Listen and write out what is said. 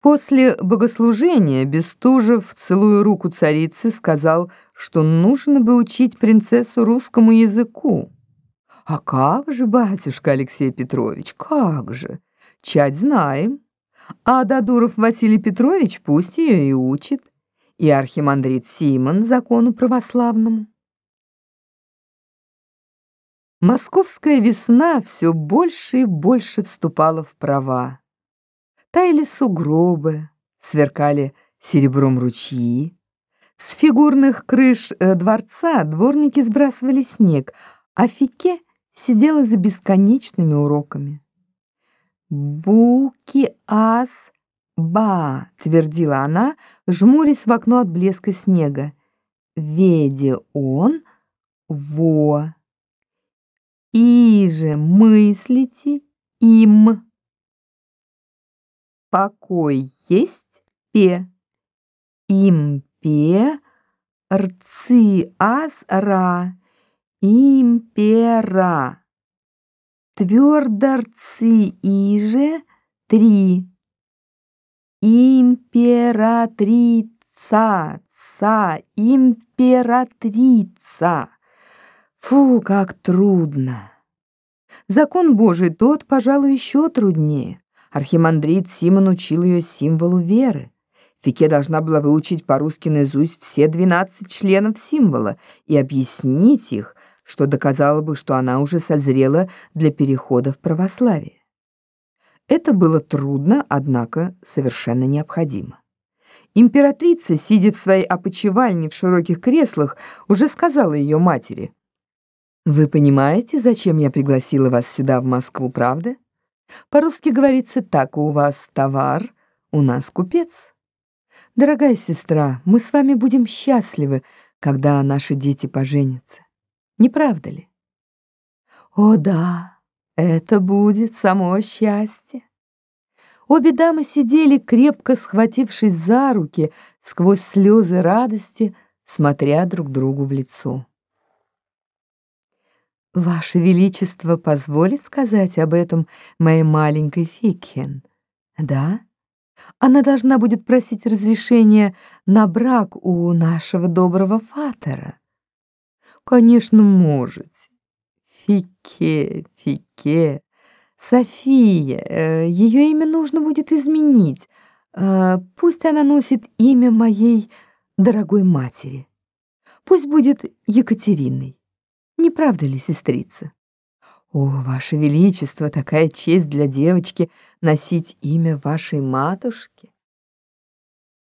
После богослужения Бестужев, целуя руку царицы, сказал, что нужно бы учить принцессу русскому языку. «А как же, батюшка Алексей Петрович, как же? Чать знаем. А Дадуров Василий Петрович пусть ее и учит. И архимандрит Симон закону православному». Московская весна все больше и больше вступала в права. Таяли сугробы, сверкали серебром ручьи. С фигурных крыш э, дворца дворники сбрасывали снег, а Фике сидела за бесконечными уроками. «Буки-ас, ба», — твердила она, жмурясь в окно от блеска снега. «Веде он, во». «И же мыслите им» покой есть пе. Импе рци ас ра. Импера. Твердорцы иже три. Императрица, ца, императрица. Фу, как трудно. Закон Божий тот, пожалуй, еще труднее. Архимандрит Симон учил ее символу веры. Фике должна была выучить по-русски наизусть все 12 членов символа и объяснить их, что доказало бы, что она уже созрела для перехода в православие. Это было трудно, однако совершенно необходимо. Императрица, сидя в своей опочивальне в широких креслах, уже сказала ее матери. «Вы понимаете, зачем я пригласила вас сюда, в Москву, правда?» По-русски говорится так, у вас товар, у нас купец. Дорогая сестра, мы с вами будем счастливы, когда наши дети поженятся. Не правда ли? О да, это будет само счастье. Обе дамы сидели, крепко схватившись за руки, сквозь слезы радости, смотря друг другу в лицо. «Ваше Величество позволит сказать об этом моей маленькой Фикхен?» «Да? Она должна будет просить разрешения на брак у нашего доброго Фатера». «Конечно, можете. Фике, Фике. София. Э, Ее имя нужно будет изменить. Э, пусть она носит имя моей дорогой матери. Пусть будет Екатериной. Не правда ли, сестрица? О, ваше величество, такая честь для девочки носить имя вашей матушки.